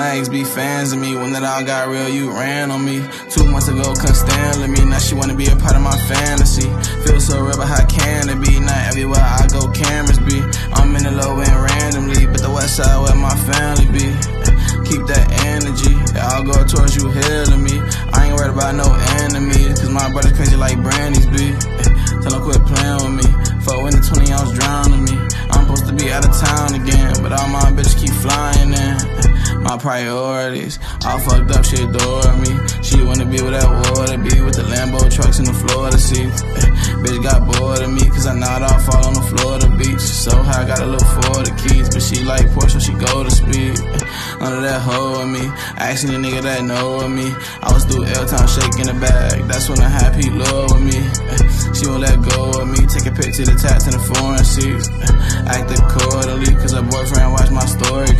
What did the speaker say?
My ex be fans of me. When that all got real, you ran on me. Two months ago, couldn't stand with me. Now she wanna be a part of my fantasy. Feel so real, but how can it be? Not everywhere I go, cameras be. I'm in the low end randomly, but the west side where my family be. Keep that energy, it all go towards you healing me. I ain't worried about no enemies, cause my brother crazy like Brandy's be. Tell him quit playing with me. For when the 20 ounce drowning me. I'm supposed to be out of town again, but all my bitches keep flying in. My priorities, all fucked up, she adore me. She wanna be with that water, be with the Lambo trucks in the Florida seats. Bitch got bored of me, cause I nod off all on the Florida beach. So high, gotta look for the keys, but she like Porsche, she go to speed. None of that hoe with me, asking the nigga that know of me. I was through L-Town shaking the bag, that's when I had Pete love with me. She won't let go of me, take a picture of the tats in the foreign seats. Act accordingly, cause her boyfriend watched my story